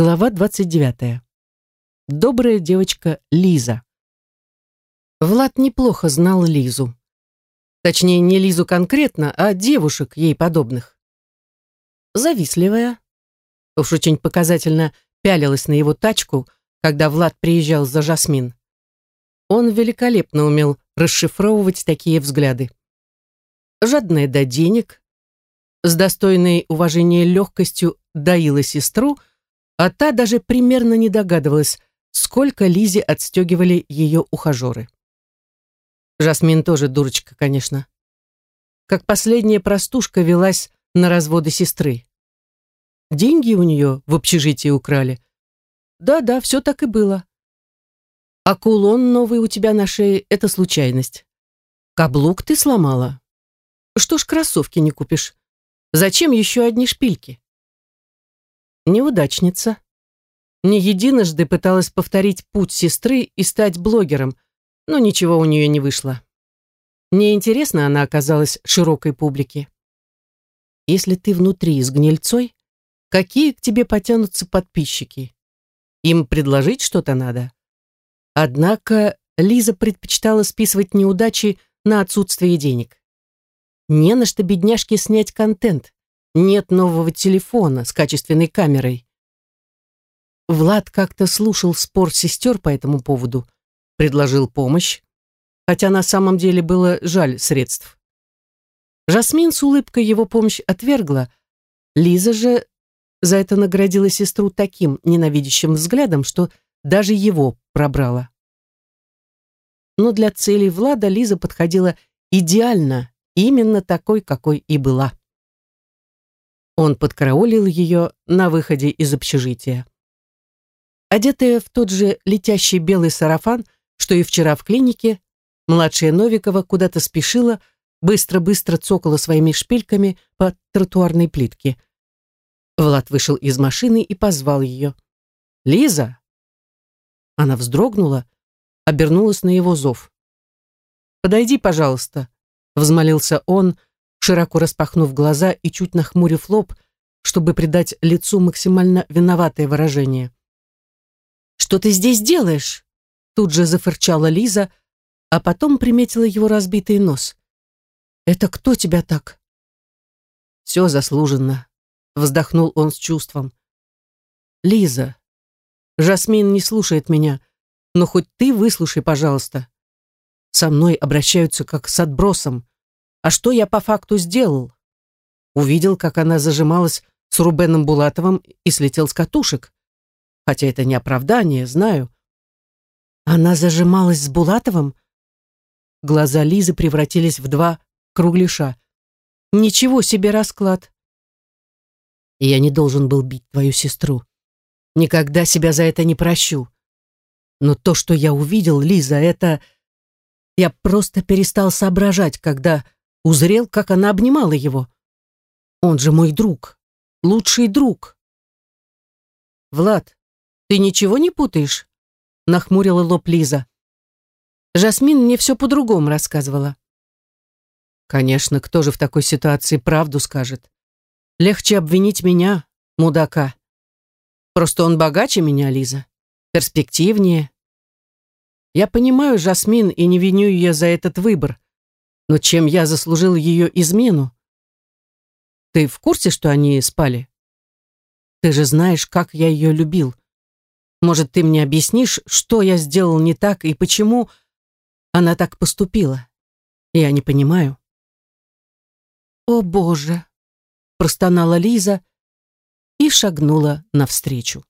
Глава 29. Добрая девочка Лиза. Влад неплохо знал Лизу. Точнее, не Лизу конкретно, а девушек ей подобных. Завистливая. Уж очень показательно пялилась на его тачку, когда Влад приезжал за Жасмин. Он великолепно умел расшифровывать такие взгляды. Жадная до денег, с достойной уважения легкостью доила сестру, а та даже примерно не догадывалась, сколько Лизе отстегивали ее ухажеры. Жасмин тоже дурочка, конечно. Как последняя простушка велась на разводы сестры. Деньги у нее в общежитии украли. Да-да, все так и было. А кулон новый у тебя на шее — это случайность. Каблук ты сломала. Что ж кроссовки не купишь? Зачем еще одни шпильки? Неудачница. Не единожды пыталась повторить путь сестры и стать блогером, но ничего у нее не вышло. Неинтересно она оказалась широкой публике. Если ты внутри с гнильцой, какие к тебе потянутся подписчики? Им предложить что-то надо. Однако Лиза предпочитала списывать неудачи на отсутствие денег. Не на что бедняжке снять контент. Нет нового телефона с качественной камерой. Влад как-то слушал спор сестер по этому поводу, предложил помощь, хотя на самом деле было жаль средств. Жасмин с улыбкой его помощь отвергла, Лиза же за это наградила сестру таким ненавидящим взглядом, что даже его пробрала. Но для целей Влада Лиза подходила идеально именно такой, какой и была. Он подкараулил ее на выходе из общежития. Одетая в тот же летящий белый сарафан, что и вчера в клинике, младшая Новикова куда-то спешила, быстро-быстро цокала своими шпильками по тротуарной плитке. Влад вышел из машины и позвал ее. «Лиза!» Она вздрогнула, обернулась на его зов. «Подойди, пожалуйста», взмолился он, широко распахнув глаза и чуть нахмурив лоб, чтобы придать лицу максимально виноватое выражение. «Что ты здесь делаешь?» Тут же зафырчала Лиза, а потом приметила его разбитый нос. «Это кто тебя так?» «Все заслуженно», — вздохнул он с чувством. «Лиза, Жасмин не слушает меня, но хоть ты выслушай, пожалуйста. Со мной обращаются как с отбросом. А что я по факту сделал? Увидел, как она зажималась с Рубеном Булатовым и слетел с катушек. Хотя это не оправдание, знаю. Она зажималась с Булатовым? Глаза Лизы превратились в два кругляша. Ничего себе расклад. я не должен был бить твою сестру. Никогда себя за это не прощу. Но то, что я увидел, Лиза, это... Я просто перестал соображать, когда узрел, как она обнимала его. Он же мой друг, лучший друг. Влад, ты ничего не путаешь? Нахмурила лоб Лиза. Жасмин мне все по-другому рассказывала. Конечно, кто же в такой ситуации правду скажет? Легче обвинить меня, мудака. Просто он богаче меня, Лиза, перспективнее. Я понимаю Жасмин и не виню ее за этот выбор. Но чем я заслужил ее измену? Ты в курсе, что они спали? Ты же знаешь, как я ее любил. Может, ты мне объяснишь, что я сделал не так и почему она так поступила? Я не понимаю. О, Боже! Простонала Лиза и шагнула навстречу.